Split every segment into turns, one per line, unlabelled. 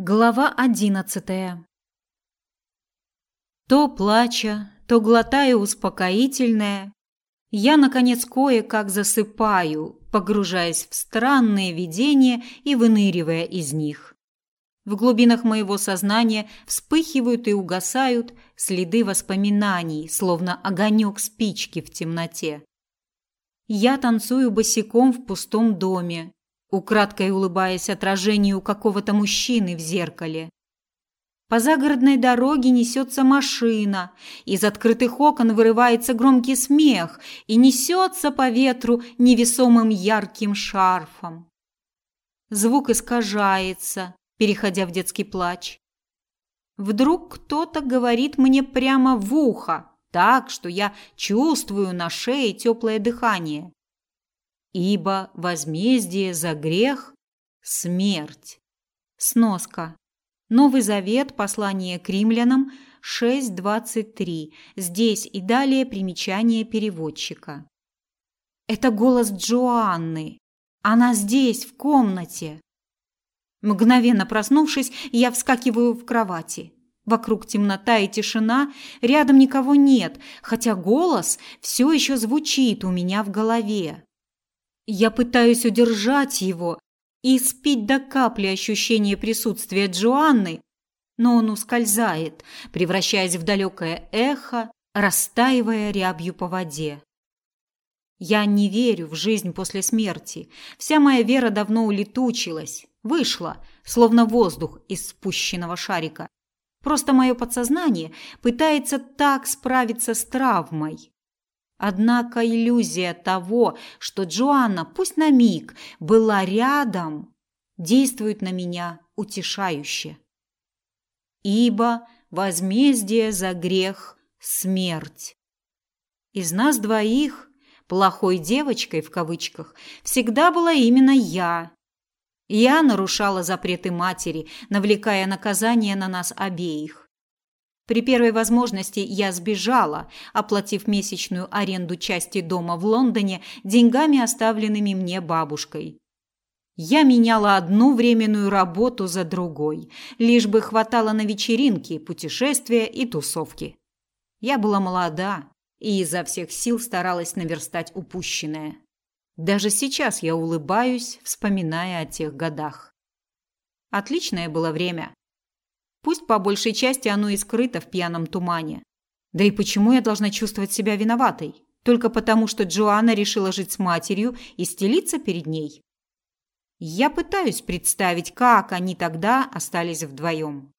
Глава одиннадцатая. То плача, то глотая успокоительное, я наконец кое-как засыпаю, погружаясь в странные видения и выныривая из них. В глубинах моего сознания вспыхивают и угасают следы воспоминаний, словно огонек спички в темноте. Я танцую босиком в пустом доме, украдкой улыбаясь отражению какого-то мужчины в зеркале. По загородной дороге несется машина, из открытых окон вырывается громкий смех и несется по ветру невесомым ярким шарфом. Звук искажается, переходя в детский плач. Вдруг кто-то говорит мне прямо в ухо, так, что я чувствую на шее теплое дыхание ибо возмездие за грех – смерть. Сноска. Новый Завет, послание к римлянам 6.23. Здесь и далее примечание переводчика. Это голос Джоанны. Она здесь, в комнате. Мгновенно проснувшись, я вскакиваю в кровати. Вокруг темнота и тишина, рядом никого нет, хотя голос все еще звучит у меня в голове. Я пытаюсь удержать его и спить до капли ощущение присутствия Джоанны, но он ускользает, превращаясь в далекое эхо, растаивая рябью по воде. Я не верю в жизнь после смерти. Вся моя вера давно улетучилась, вышла, словно воздух из спущенного шарика. Просто мое подсознание пытается так справиться с травмой. Однако иллюзия того, что Джоанна, пусть на миг, была рядом, действует на меня утешающе. Ибо возмездие за грех – смерть. Из нас двоих плохой девочкой в кавычках всегда была именно я. Я нарушала запреты матери, навлекая наказание на нас обеих. При первой возможности я сбежала, оплатив месячную аренду части дома в Лондоне деньгами, оставленными мне бабушкой. Я меняла одну временную работу за другой, лишь бы хватало на вечеринки, путешествия и тусовки. Я была молода и изо всех сил старалась наверстать упущенное. Даже сейчас я улыбаюсь, вспоминая о тех годах. Отличное было время. Пусть по большей части оно и скрыто в пьяном тумане. Да и почему я должна чувствовать себя виноватой? Только потому, что Джоанна решила жить с матерью и стелиться перед ней? Я пытаюсь представить, как они тогда остались вдвоем.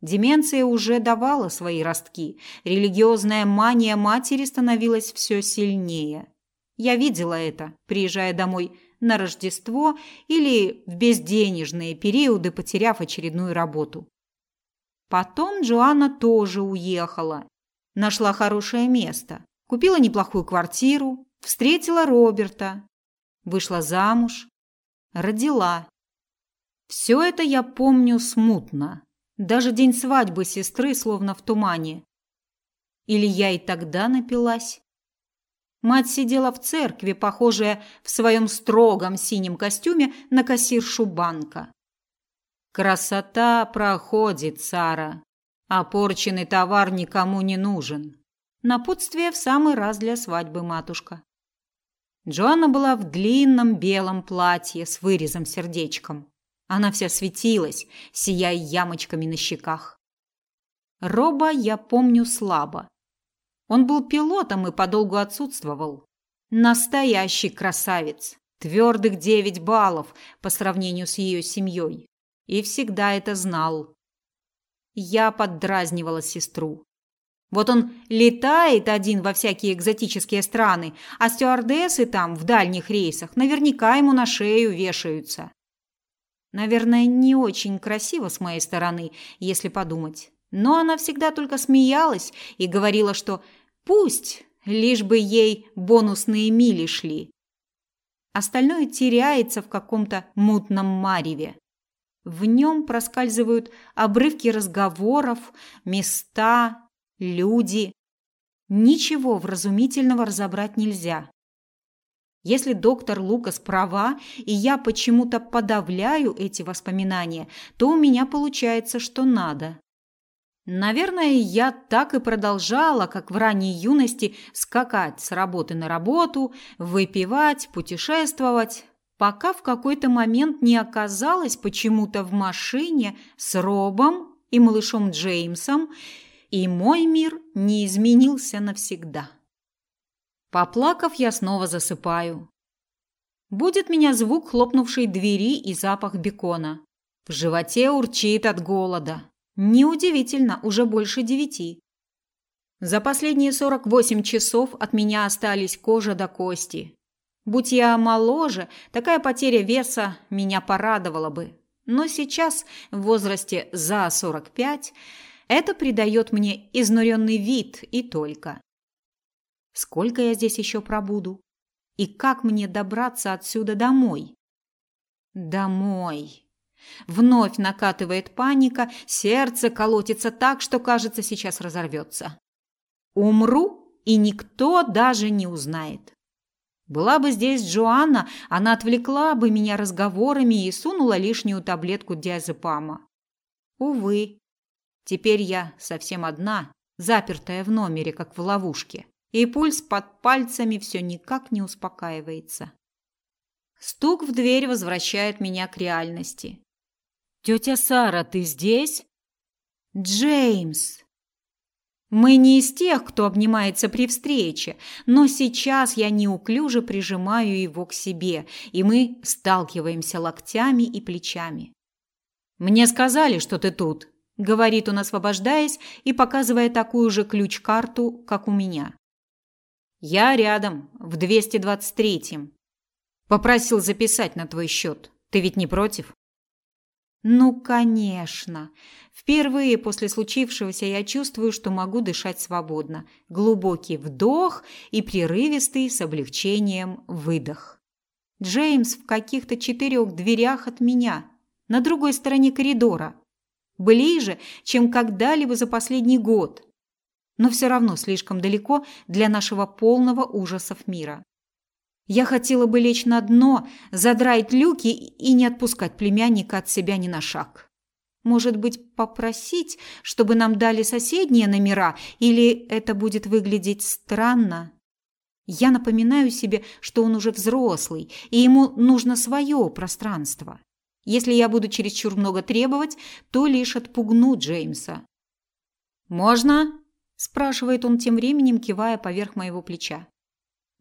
Деменция уже давала свои ростки. Религиозная мания матери становилась все сильнее. Я видела это, приезжая домой на Рождество или в безденежные периоды, потеряв очередную работу. Потом Джоанна тоже уехала. Нашла хорошее место. Купила неплохую квартиру. Встретила Роберта. Вышла замуж. Родила. Все это я помню смутно. Даже день свадьбы сестры словно в тумане. Или я и тогда напилась? Мать сидела в церкви, похожая в своем строгом синем костюме на кассиршу банка. Красота проходит, Сара, а порченный товар никому не нужен. Напутствие в самый раз для свадьбы, матушка. Джоанна была в длинном белом платье с вырезом сердечком. Она вся светилась, сияя ямочками на щеках. Роба я помню слабо. Он был пилотом и подолгу отсутствовал. Настоящий красавец. Твердых девять баллов по сравнению с ее семьей и всегда это знал. Я поддразнивала сестру. Вот он летает один во всякие экзотические страны, а стюардессы там в дальних рейсах наверняка ему на шею вешаются. Наверное, не очень красиво с моей стороны, если подумать. Но она всегда только смеялась и говорила, что пусть, лишь бы ей бонусные мили шли. Остальное теряется в каком-то мутном мареве. В нем проскальзывают обрывки разговоров, места, люди. Ничего вразумительного разобрать нельзя. Если доктор Лукас права, и я почему-то подавляю эти воспоминания, то у меня получается, что надо. Наверное, я так и продолжала, как в ранней юности, скакать с работы на работу, выпивать, путешествовать, пока в какой-то момент не оказалась почему-то в машине с Робом и малышом Джеймсом, и мой мир не изменился навсегда. Поплакав, я снова засыпаю. Будет меня звук хлопнувшей двери и запах бекона. В животе урчит от голода. Неудивительно, уже больше девяти. За последние 48 часов от меня остались кожа до кости. Будь я моложе, такая потеря веса меня порадовала бы. Но сейчас, в возрасте за 45, это придает мне изнуренный вид и только. Сколько я здесь еще пробуду? И как мне добраться отсюда домой? Домой. Вновь накатывает паника, сердце колотится так, что, кажется, сейчас разорвется. Умру, и никто даже не узнает. Была бы здесь Джоанна, она отвлекла бы меня разговорами и сунула лишнюю таблетку диазепама. Увы, теперь я совсем одна, запертая в номере, как в ловушке и пульс под пальцами все никак не успокаивается. Стук в дверь возвращает меня к реальности. Тетя Сара, ты здесь? Джеймс. Мы не из тех, кто обнимается при встрече, но сейчас я неуклюже прижимаю его к себе, и мы сталкиваемся локтями и плечами. Мне сказали, что ты тут, говорит он, освобождаясь и показывая такую же ключ-карту, как у меня. Я рядом, в 223-м. Попросил записать на твой счет. Ты ведь не против? Ну, конечно. Впервые после случившегося я чувствую, что могу дышать свободно. Глубокий вдох и прерывистый с облегчением выдох. Джеймс в каких-то четырех дверях от меня, на другой стороне коридора. Ближе, чем когда-либо за последний год но все равно слишком далеко для нашего полного ужасов мира. Я хотела бы лечь на дно, задрать люки и не отпускать племянника от себя ни на шаг. Может быть, попросить, чтобы нам дали соседние номера, или это будет выглядеть странно? Я напоминаю себе, что он уже взрослый, и ему нужно свое пространство. Если я буду чересчур много требовать, то лишь отпугну Джеймса. «Можно?» спрашивает он тем временем, кивая поверх моего плеча.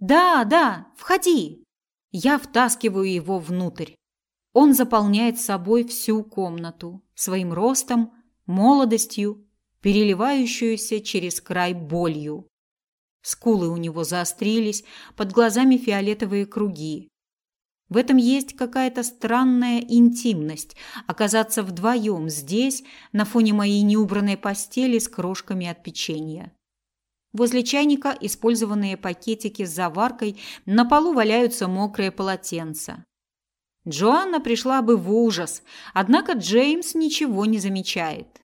Да, да, входи. Я втаскиваю его внутрь. Он заполняет собой всю комнату своим ростом, молодостью, переливающуюся через край болью. Скулы у него заострились, под глазами фиолетовые круги. В этом есть какая-то странная интимность оказаться вдвоем здесь, на фоне моей неубранной постели с крошками от печенья. Возле чайника использованные пакетики с заваркой, на полу валяются мокрые полотенца. Джоанна пришла бы в ужас, однако Джеймс ничего не замечает.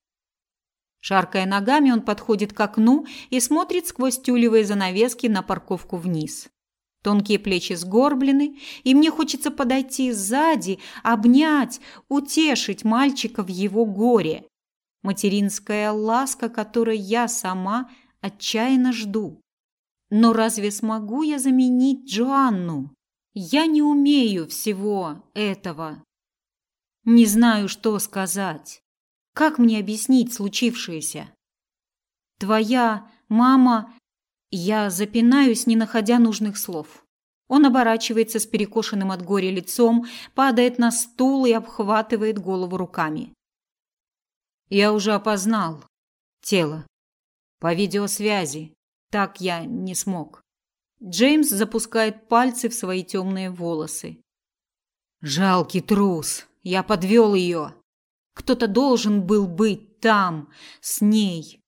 Шаркая ногами, он подходит к окну и смотрит сквозь тюлевые занавески на парковку вниз. Тонкие плечи сгорблены, и мне хочется подойти сзади, обнять, утешить мальчика в его горе. Материнская ласка, которой я сама отчаянно жду. Но разве смогу я заменить Джоанну? Я не умею всего этого. Не знаю, что сказать. Как мне объяснить случившееся? Твоя мама я запинаюсь, не находя нужных слов. Он оборачивается с перекошенным от горя лицом, падает на стул и обхватывает голову руками. Я уже опознал тело по видеосвязи. Так я не смог. Джеймс запускает пальцы в свои темные волосы. Жалкий трус. Я подвел ее. Кто-то должен был быть там, с ней.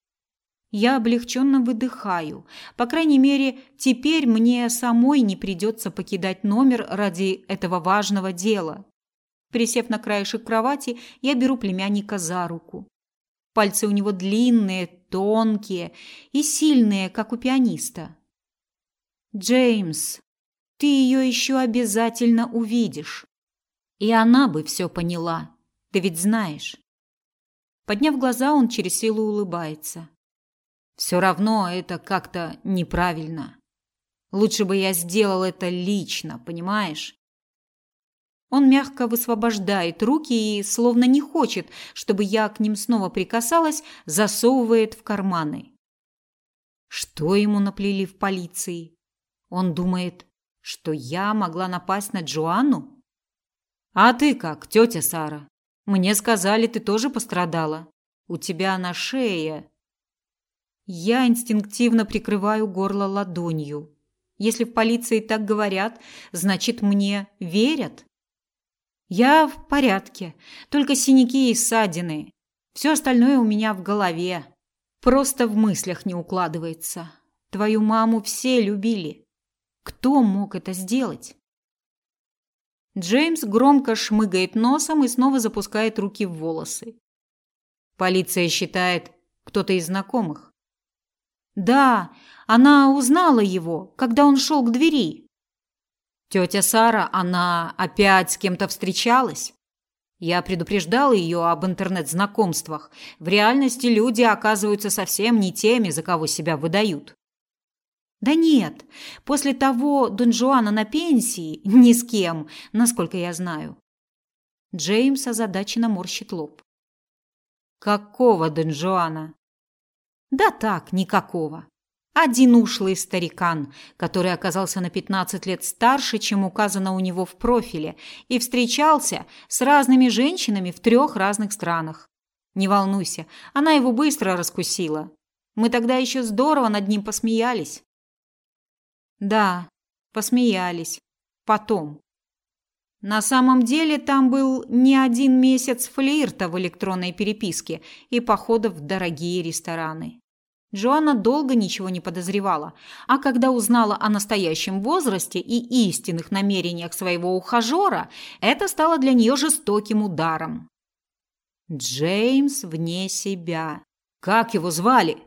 Я облегченно выдыхаю. По крайней мере, теперь мне самой не придется покидать номер ради этого важного дела. Присев на краешек кровати, я беру племянника за руку. Пальцы у него длинные, тонкие и сильные, как у пианиста. Джеймс, Ты ее еще обязательно увидишь. И она бы все поняла. Ты ведь знаешь. Подняв глаза, он через силу улыбается. Все равно это как-то неправильно. Лучше бы я сделал это лично, понимаешь? Он мягко высвобождает руки и, словно не хочет, чтобы я к ним снова прикасалась, засовывает в карманы. Что ему наплели в полиции? Он думает, что я могла напасть на Джоанну? А ты как, тетя Сара? Мне сказали, ты тоже пострадала. У тебя на шее. Я инстинктивно прикрываю горло ладонью. Если в полиции так говорят, значит, мне верят. Я в порядке, только синяки и ссадины. Все остальное у меня в голове. Просто в мыслях не укладывается. Твою маму все любили. Кто мог это сделать? Джеймс громко шмыгает носом и снова запускает руки в волосы. Полиция считает, кто-то из знакомых. Да, она узнала его, когда он шел к двери. Тетя Сара, она опять с кем-то встречалась? Я предупреждал ее об интернет-знакомствах. В реальности люди оказываются совсем не теми, за кого себя выдают. Да нет, после того Дон Жуана на пенсии ни с кем, насколько я знаю. Джеймс озадаченно морщит лоб. Какого Дон Жуана? Да так, никакого. Один ушлый старикан, который оказался на 15 лет старше, чем указано у него в профиле, и встречался с разными женщинами в трех разных странах. Не волнуйся, она его быстро раскусила. Мы тогда еще здорово над ним посмеялись. Да, посмеялись. Потом. На самом деле там был не один месяц флирта в электронной переписке и походов в дорогие рестораны. Джоанна долго ничего не подозревала, а когда узнала о настоящем возрасте и истинных намерениях своего ухажера, это стало для нее жестоким ударом. Джеймс вне себя. Как его звали?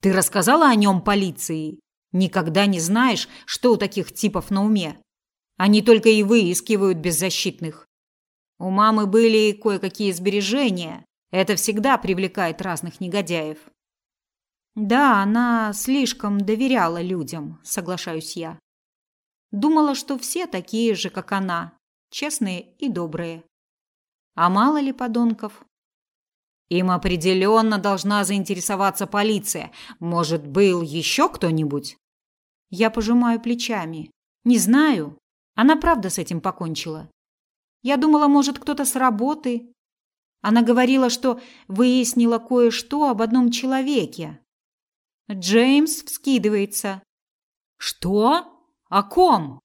Ты рассказала о нем полиции? Никогда не знаешь, что у таких типов на уме. Они только и выискивают беззащитных. У мамы были кое-какие сбережения. Это всегда привлекает разных негодяев. Да, она слишком доверяла людям, соглашаюсь я. Думала, что все такие же, как она, честные и добрые. А мало ли подонков? Им определенно должна заинтересоваться полиция. Может, был еще кто-нибудь? Я пожимаю плечами. Не знаю. Она правда с этим покончила. Я думала, может, кто-то с работы. Она говорила, что выяснила кое-что об одном человеке, Джеймс вскидывается. Что? О ком?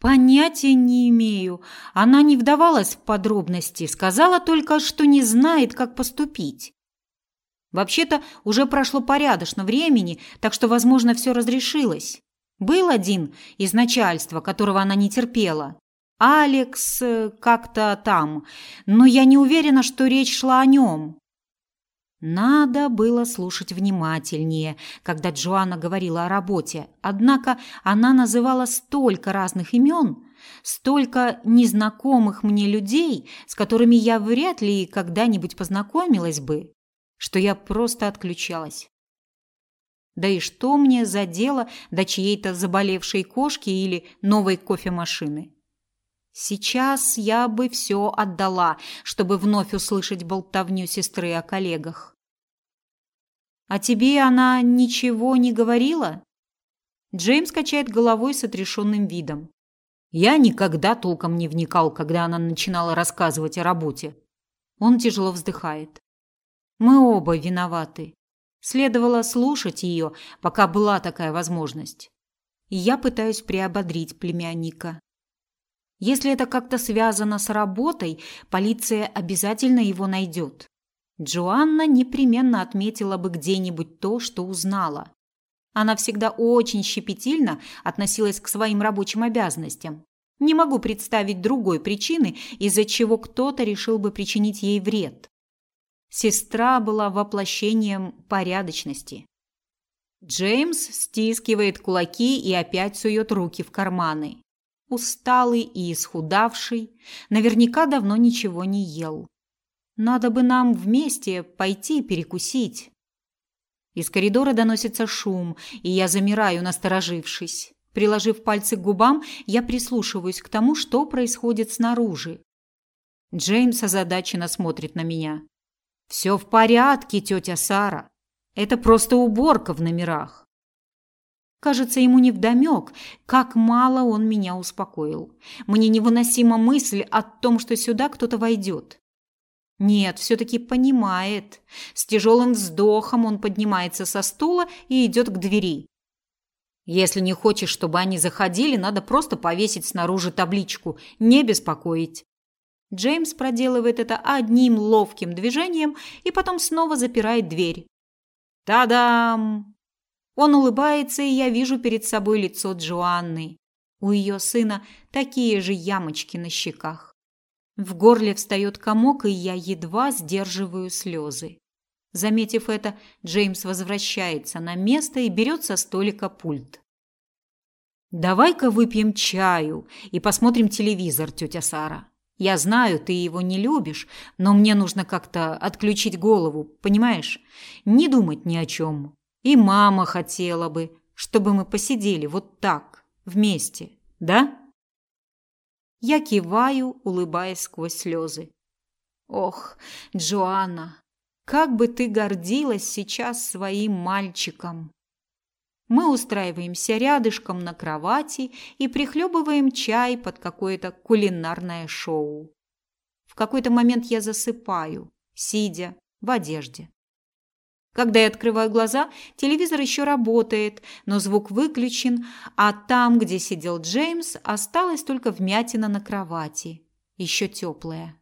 Понятия не имею. Она не вдавалась в подробности, сказала только, что не знает, как поступить. Вообще-то уже прошло порядочно времени, так что, возможно, все разрешилось. Был один из начальства, которого она не терпела. Алекс э, как-то там, но я не уверена, что речь шла о нем. Надо было слушать внимательнее, когда Джоанна говорила о работе. Однако она называла столько разных имен, столько незнакомых мне людей, с которыми я вряд ли когда-нибудь познакомилась бы, что я просто отключалась. Да и что мне за дело до чьей-то заболевшей кошки или новой кофемашины? Сейчас я бы все отдала, чтобы вновь услышать болтовню сестры о коллегах. А тебе она ничего не говорила? Джеймс качает головой с отрешенным видом. Я никогда толком не вникал, когда она начинала рассказывать о работе. Он тяжело вздыхает. Мы оба виноваты. Следовало слушать ее, пока была такая возможность. И я пытаюсь приободрить племянника. Если это как-то связано с работой, полиция обязательно его найдет. Джоанна непременно отметила бы где-нибудь то, что узнала. Она всегда очень щепетильно относилась к своим рабочим обязанностям. Не могу представить другой причины, из-за чего кто-то решил бы причинить ей вред. Сестра была воплощением порядочности. Джеймс стискивает кулаки и опять сует руки в карманы. Усталый и исхудавший, наверняка давно ничего не ел. Надо бы нам вместе пойти перекусить. Из коридора доносится шум, и я замираю, насторожившись. Приложив пальцы к губам, я прислушиваюсь к тому, что происходит снаружи. Джеймс озадаченно смотрит на меня. «Все в порядке, тетя Сара. Это просто уборка в номерах. Кажется, ему невдомек, как мало он меня успокоил. Мне невыносима мысль о том, что сюда кто-то войдет. Нет, все-таки понимает. С тяжелым вздохом он поднимается со стула и идет к двери. Если не хочешь, чтобы они заходили, надо просто повесить снаружи табличку «Не беспокоить». Джеймс проделывает это одним ловким движением и потом снова запирает дверь. Та-дам! Он улыбается, и я вижу перед собой лицо Джоанны. У ее сына такие же ямочки на щеках. В горле встает комок, и я едва сдерживаю слезы. Заметив это, Джеймс возвращается на место и берет со столика пульт. «Давай-ка выпьем чаю и посмотрим телевизор, тетя Сара. Я знаю, ты его не любишь, но мне нужно как-то отключить голову, понимаешь? Не думать ни о чем. И мама хотела бы, чтобы мы посидели вот так, вместе, да? Я киваю, улыбаясь сквозь слезы. Ох, Джоанна, как бы ты гордилась сейчас своим мальчиком. Мы устраиваемся рядышком на кровати и прихлебываем чай под какое-то кулинарное шоу. В какой-то момент я засыпаю, сидя в одежде. Когда я открываю глаза, телевизор еще работает, но звук выключен, а там, где сидел Джеймс, осталась только вмятина на кровати, еще теплая.